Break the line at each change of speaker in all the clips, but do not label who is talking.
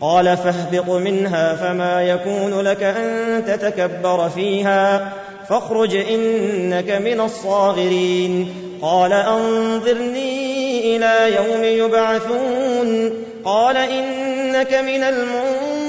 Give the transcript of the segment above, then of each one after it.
قال فاهبط منها فما يكون لك أن تتكبر فيها. فاخرج إنك من الصاغرين. قال أنظرني إلى يوم يبعثون. قال إنك من المنظرين.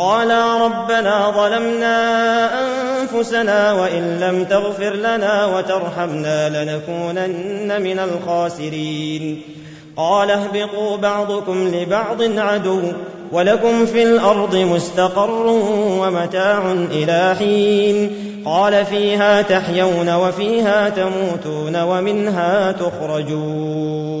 قالا ربنا ظلمنا أنفسنا وإن لم تغفر لنا وترحمنا لنكونن من الخاسرين قال اهبطوا بعضكم لبعض عدو ولكم في الأرض مستقر ومتاع إلى حين قال فيها تحيون وفيها تموتون ومنها تخرجون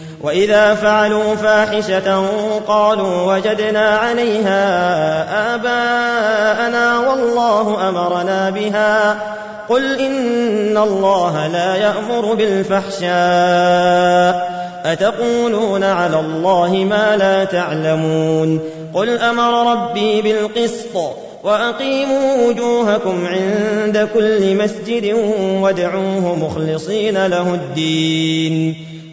وإذا فعلوا فاحشة قالوا وجدنا عليها آباءنا والله أمرنا بها. قل إن الله لا يأمر بالفحشاء. أتقولون على الله ما لا تعلمون. قل أمر ربي بالقسط وأقيموا وجوهكم عند كل مسجد وادعوه مخلصين له الدين.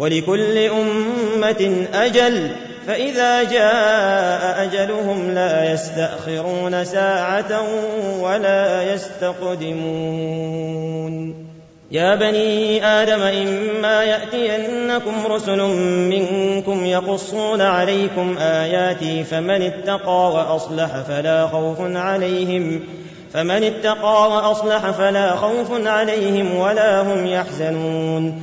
ولكل أمة أجل فإذا جاء أجلهم لا يستأخرون ساعة ولا يستقدمون. يا بني آدم إما يأتينكم رسل منكم يقصون عليكم آياتي فمن اتقى وأصلح فلا خوف عليهم فمن اتقى وأصلح فلا خوف عليهم ولا هم يحزنون.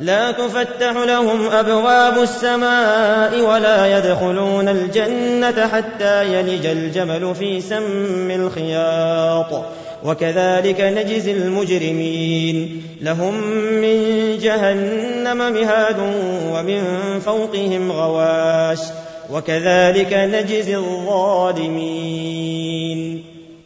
لا تفتح لهم أبواب السماء ولا يدخلون الجنة حتى يلج الجمل في سم الخياط. وكذلك نجزي المجرمين. لهم من جهنم مهاد ومن فوقهم غواش. وكذلك نجزي الظالمين.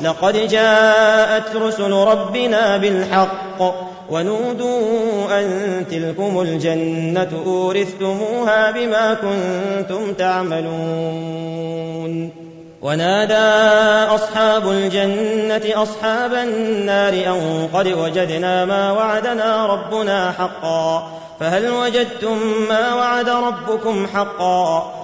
لقد جاءت رسل ربنا بالحق ونودوا أن تلكم الجنة أورثتموها بما كنتم تعملون. ونادى أصحاب الجنة أصحاب النار أن قد وجدنا ما وعدنا ربنا حقا. فهل وجدتم ما وعد ربكم حقا؟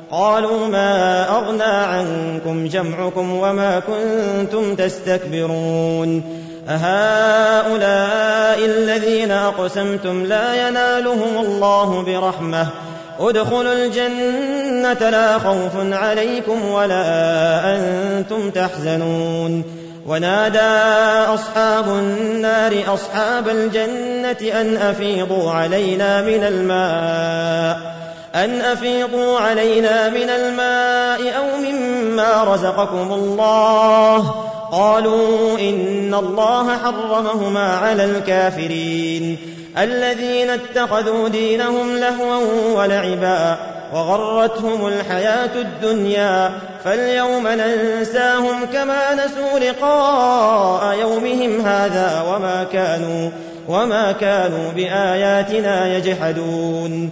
قالوا ما أغنى عنكم جمعكم وما كنتم تستكبرون أهؤلاء الذين أقسمتم لا ينالهم الله برحمة ادخلوا الجنة لا خوف عليكم ولا أنتم تحزنون ونادى أصحاب النار أصحاب الجنة أن أفيضوا علينا من الماء أن أفيضوا علينا من الماء أو مما رزقكم الله. قالوا إن الله حرمهما على الكافرين. الذين اتخذوا دينهم لهوا ولعبا وغرتهم الحياة الدنيا. فاليوم ننساهم كما نسوا لقاء يومهم هذا وما كانوا وما كانوا بآياتنا يجحدون.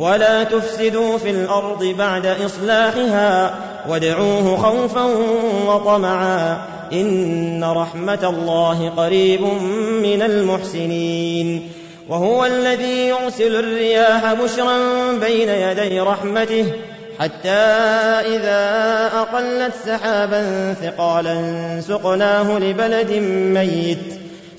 ولا تفسدوا في الأرض بعد إصلاحها وادعوه خوفا وطمعا إن رحمة الله قريب من المحسنين وهو الذي يرسل الرياح بشرا بين يدي رحمته حتى إذا أقلت سحابا ثقالا سقناه لبلد ميت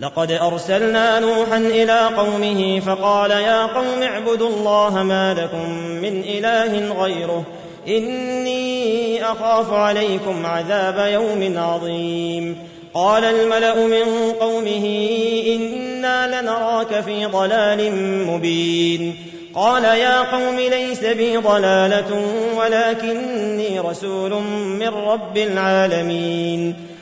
لقد أرسلنا نوحا إلى قومه فقال يا قوم اعبدوا الله ما لكم من إله غيره إني أخاف عليكم عذاب يوم عظيم. قال الملأ من قومه إنا لنراك في ضلال مبين. قال يا قوم ليس بي ضلالة ولكني رسول من رب العالمين.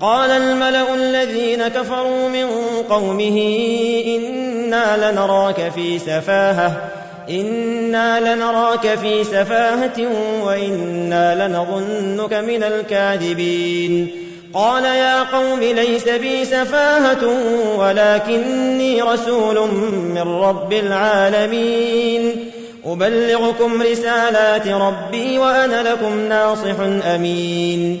قال الملأ الذين كفروا من قومه إنا لنراك في سفاهة إنا لنراك في سفاهة وإنا لنظنك من الكاذبين. قال يا قوم ليس بي سفاهة ولكني رسول من رب العالمين. أبلغكم رسالات ربي وأنا لكم ناصح أمين.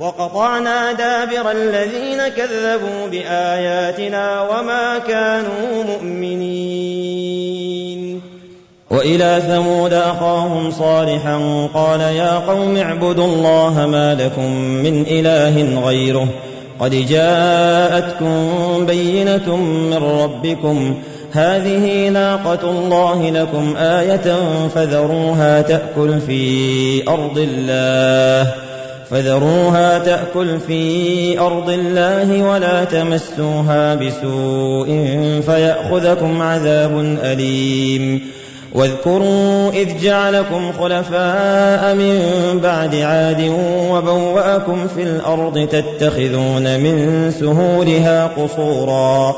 وقطعنا دابر الذين كذبوا بآياتنا وما كانوا مؤمنين.
وإلى ثمود أخاهم صالحا قال يا قوم اعبدوا الله ما لكم من إله غيره قد جاءتكم بينة من ربكم. هذه ناقة الله لكم آية فذروها تأكل في أرض الله. فذروها تأكل في أرض الله ولا تمسوها بسوء فيأخذكم عذاب أليم. واذكروا إذ جعلكم خلفاء من بعد عاد وبوأكم في الأرض تتخذون من سهولها قصورا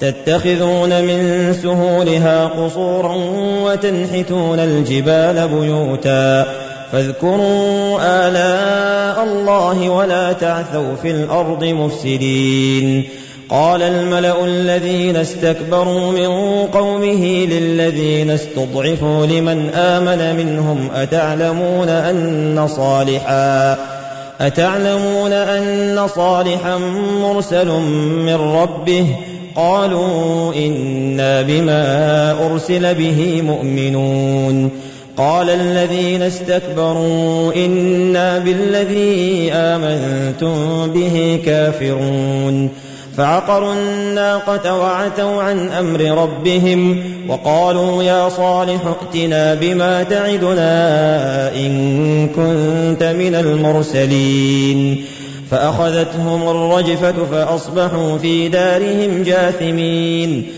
تتخذون من سهولها قصورا وتنحتون الجبال بيوتا. فاذكروا آلاء الله ولا تعثوا في الأرض مفسدين. قال الملأ الذين استكبروا من قومه للذين استضعفوا لمن آمن منهم أتعلمون أن صالحا أتعلمون أن صالحا مرسل من ربه؟ قالوا إنا بما أرسل به مؤمنون. قال الذين استكبروا إنا بالذي آمنتم به كافرون. فعقروا الناقة وعتوا عن أمر ربهم وقالوا يا صالح ائتنا بما تعدنا إن كنت من المرسلين. فأخذتهم الرجفة فأصبحوا في دارهم جاثمين.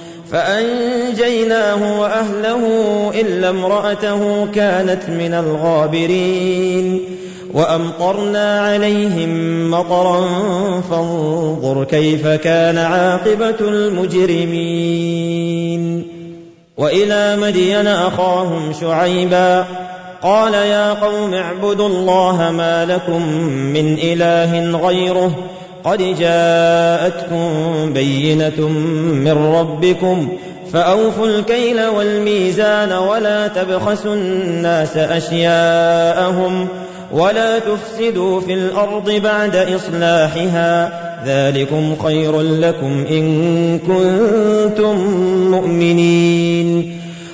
فأنجيناه وأهله إلا امرأته كانت من الغابرين وأمطرنا عليهم مطرا فانظر كيف كان عاقبة المجرمين. وإلى مدين أخاهم شعيبا قال يا قوم اعبدوا الله ما لكم من إله غيره قد جاءتكم بينة من ربكم فأوفوا الكيل والميزان ولا تبخسوا الناس أشياءهم ولا تفسدوا في الأرض بعد إصلاحها ذلكم خير لكم إن كنتم مؤمنين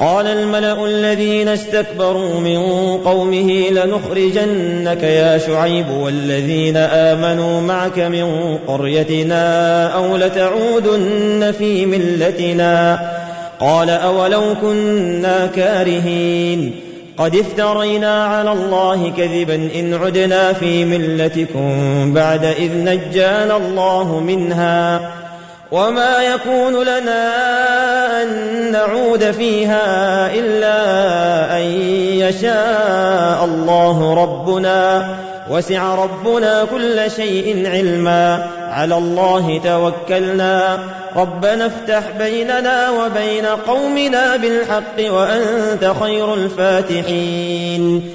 قال الملأ الذين استكبروا من قومه لنخرجنك يا شعيب والذين آمنوا معك من قريتنا أو لتعودن في ملتنا قال أولو كنا كارهين قد افترينا على الله كذبا إن عدنا في ملتكم بعد إذ نجانا الله منها وما يكون لنا أن نعود فيها إلا أن يشاء الله ربنا وسع ربنا كل شيء علما على الله توكلنا ربنا افتح بيننا وبين قومنا بالحق وأنت خير الفاتحين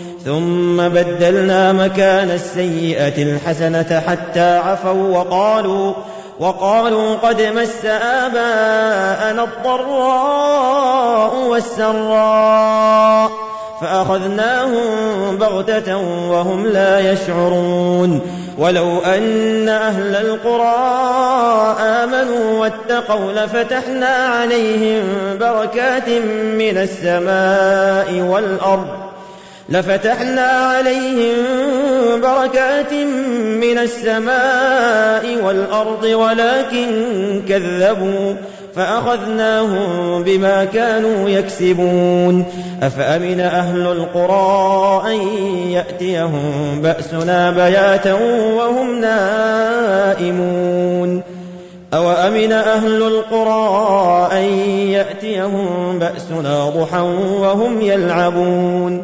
ثم بدلنا مكان السيئة الحسنة حتى عفوا وقالوا وقالوا قد مس آباءنا الضراء والسراء فأخذناهم بغتة وهم لا يشعرون. ولو أن أهل القرى آمنوا واتقوا لفتحنا عليهم بركات من السماء والأرض. لفتحنا عليهم بركات من السماء والأرض ولكن كذبوا فأخذناهم بما كانوا يكسبون. أفأمن أهل القرى أن يأتيهم بأسنا بياتا وهم نائمون؟ أوأمن أهل القرى أن يأتيهم بأسنا ضحى وهم يلعبون؟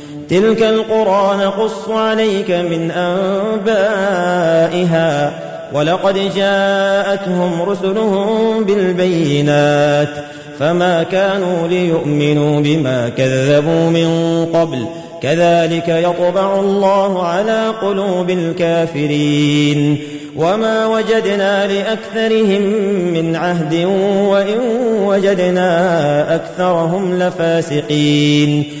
تلك القرى نقص عليك من أنبائها. ولقد جاءتهم رسلهم بالبينات فما كانوا ليؤمنوا بما كذبوا من قبل. كذلك يطبع الله على قلوب الكافرين. وما وجدنا لأكثرهم من عهد وإن وجدنا أكثرهم لفاسقين.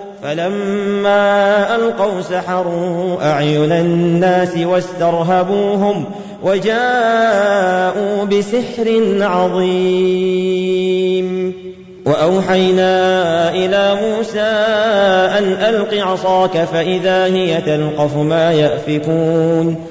فلما ألقوا سحروا أعين الناس واسترهبوهم وجاءوا بسحر عظيم. وأوحينا إلى موسى أن ألق عصاك فإذا هي تلقف ما يأفكون.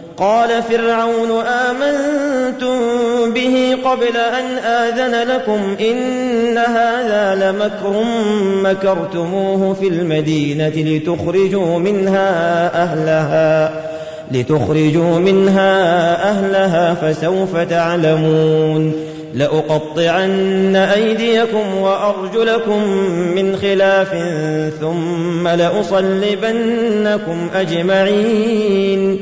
قال فرعون آمنتم به قبل أن آذن لكم إن هذا لمكر مكرتموه في المدينة لتخرجوا منها أهلها لتخرجوا منها أهلها فسوف تعلمون. لأقطعن أيديكم وأرجلكم من خلاف ثم لأصلبنكم أجمعين.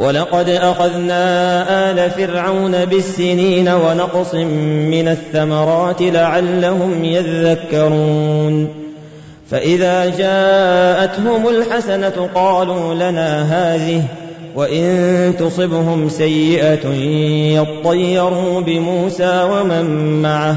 ولقد أخذنا آل فرعون بالسنين ونقص من الثمرات لعلهم يذكرون. فإذا جاءتهم الحسنة قالوا لنا هذه وإن تصبهم سيئة يطيروا بموسى ومن معه.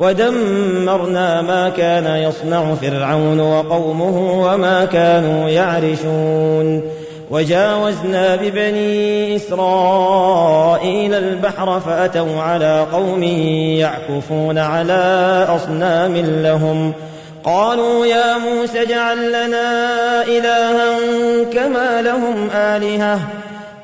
ودمرنا ما كان يصنع فرعون وقومه وما كانوا يعرشون. وجاوزنا ببني إسرائيل البحر فأتوا على قوم يعكفون على أصنام لهم. قالوا يا موسى اجعل لنا إلها كما لهم آلهة.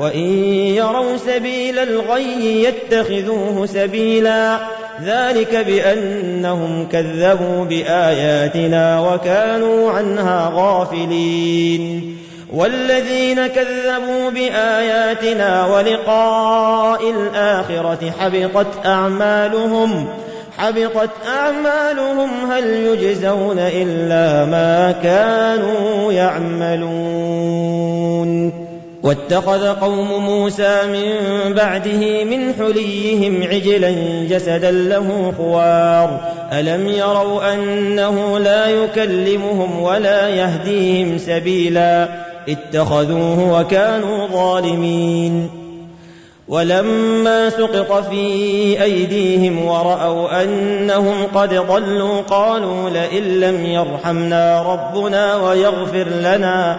وإن يروا سبيل الغي يتخذوه سبيلا. ذلك بأنهم كذبوا بآياتنا وكانوا عنها غافلين. والذين كذبوا بآياتنا ولقاء الآخرة حبطت أعمالهم. حبطت أعمالهم هل يجزون إلا ما كانوا يعملون. واتخذ قوم موسى من بعده من حليهم عجلا جسدا له خوار. ألم يروا أنه لا يكلمهم ولا يهديهم سبيلا؟ اتخذوه وكانوا ظالمين. ولما سقط في أيديهم ورأوا أنهم قد ضلوا قالوا لئن لم يرحمنا ربنا ويغفر لنا.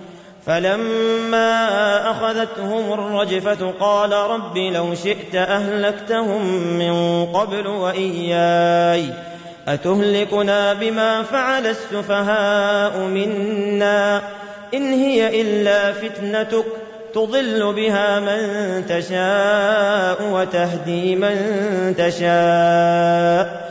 فلما أخذتهم الرجفة قال رب لو شئت أهلكتهم من قبل وإياي أتهلكنا بما فعل السفهاء منا إن هي إلا فتنتك تضل بها من تشاء وتهدي من تشاء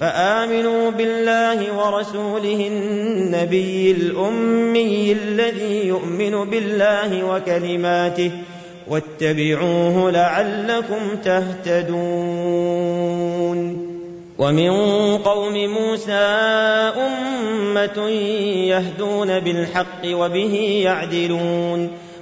فآمنوا بالله ورسوله النبي الأمي الذي يؤمن بالله وكلماته واتبعوه لعلكم تهتدون. ومن قوم موسى أمة يهدون بالحق وبه يعدلون.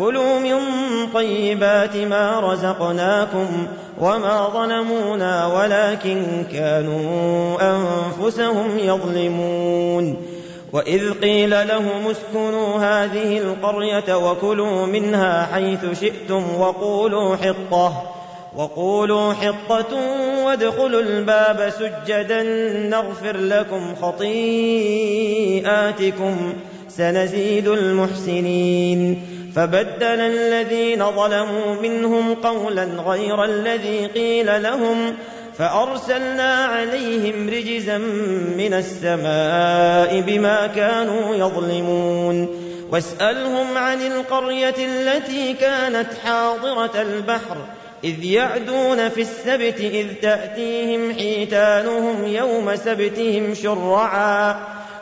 كلوا من طيبات ما رزقناكم وما ظلمونا ولكن كانوا أنفسهم يظلمون وإذ قيل لهم اسكنوا هذه القرية وكلوا منها حيث شئتم وقولوا حطة وقولوا حطة وادخلوا الباب سجدا نغفر لكم خطيئاتكم. سنزيد المحسنين. فبدل الذين ظلموا منهم قولا غير الذي قيل لهم فأرسلنا عليهم رجزا من السماء بما كانوا يظلمون. واسألهم عن القرية التي كانت حاضرة البحر إذ يعدون في السبت إذ تأتيهم حيتانهم يوم سبتهم شرعا.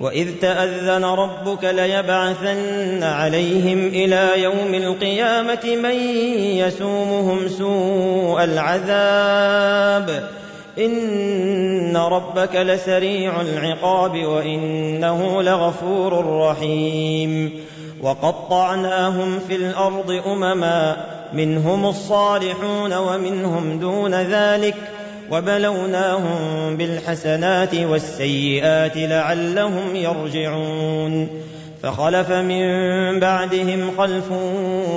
وإذ تأذن ربك ليبعثن عليهم إلى يوم القيامة من يسومهم سوء العذاب. إن ربك لسريع العقاب وإنه لغفور رحيم. وقطعناهم في الأرض أمما منهم الصالحون ومنهم دون ذلك. وبلوناهم بالحسنات والسيئات لعلهم يرجعون. فخلف من بعدهم خلف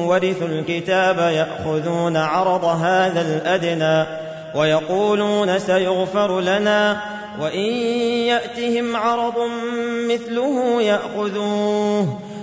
ورثوا الكتاب يأخذون عرض هذا الأدنى ويقولون سيغفر لنا وإن يأتهم عرض مثله يأخذوه.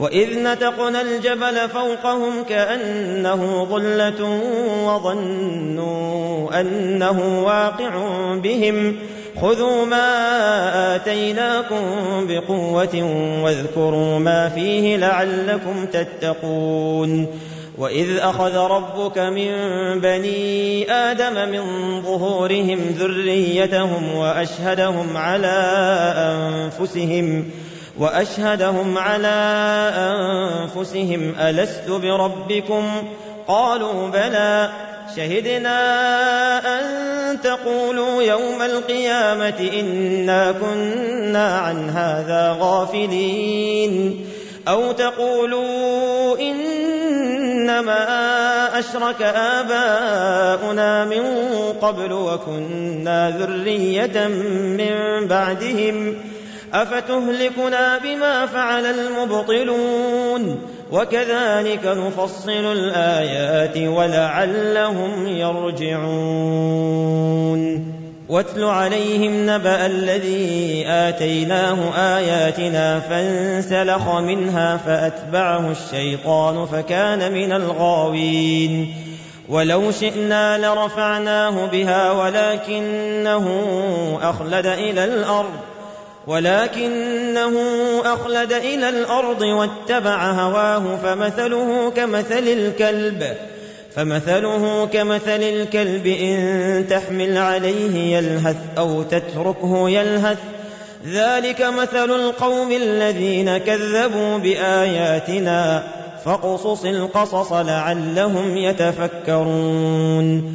وإذ نتقنا الجبل فوقهم كأنه ظلة وظنوا أنه واقع بهم. خذوا ما آتيناكم بقوة واذكروا ما فيه لعلكم تتقون. وإذ أخذ ربك من بني آدم من ظهورهم ذريتهم وأشهدهم على أنفسهم وأشهدهم على أنفسهم ألست بربكم؟ قالوا بلى. شهدنا أن تقولوا يوم القيامة إنا كنا عن هذا غافلين. أو تقولوا إنما أشرك آباؤنا من قبل وكنا ذرية من بعدهم. أفتهلكنا بما فعل المبطلون وكذلك نفصل الآيات ولعلهم يرجعون. واتل عليهم نبأ الذي آتيناه آياتنا فانسلخ منها فأتبعه الشيطان فكان من الغاوين. ولو شئنا لرفعناه بها ولكنه أخلد إلى الأرض. ولكنه أخلد إلى الأرض واتبع هواه فمثله كمثل الكلب فمثله كمثل الكلب إن تحمل عليه يلهث أو تتركه يلهث. ذلك مثل القوم الذين كذبوا بآياتنا فاقصص القصص لعلهم يتفكرون.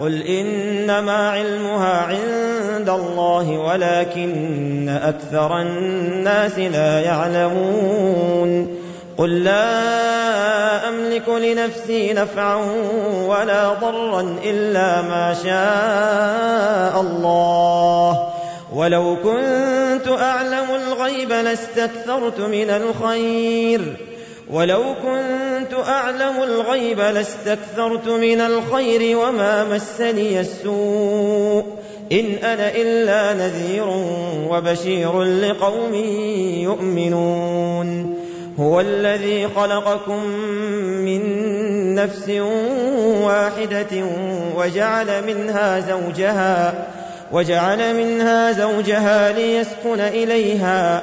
قل انما علمها عند الله ولكن أكثر الناس لا يعلمون قل لا املك لنفسي نفعا ولا ضرا الا ما شاء الله ولو كنت اعلم الغيب لاستكثرت من الخير ولو كنت أعلم الغيب لاستكثرت من الخير وما مسني السوء. إن أنا إلا نذير وبشير لقوم يؤمنون. هو الذي خلقكم من نفس واحدة وجعل منها زوجها وجعل منها زوجها ليسكن إليها.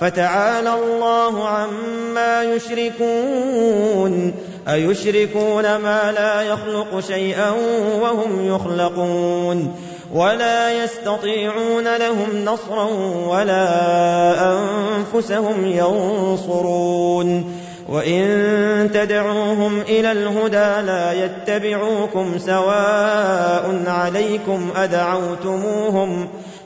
فتعالى الله عما يشركون أيشركون ما لا يخلق شيئا وهم يخلقون ولا يستطيعون لهم نصرا ولا أنفسهم ينصرون وإن تدعوهم إلى الهدى لا يتبعوكم سواء عليكم أدعوتموهم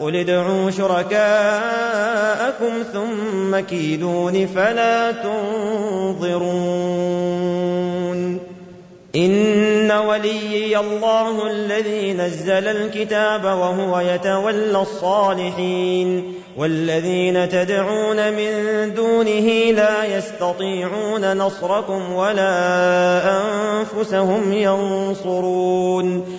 قل ادعوا شركاءكم ثم كيدون فلا تنظرون إن وليي الله الذي نزل الكتاب وهو يتولى الصالحين والذين تدعون من دونه لا يستطيعون نصركم ولا أنفسهم ينصرون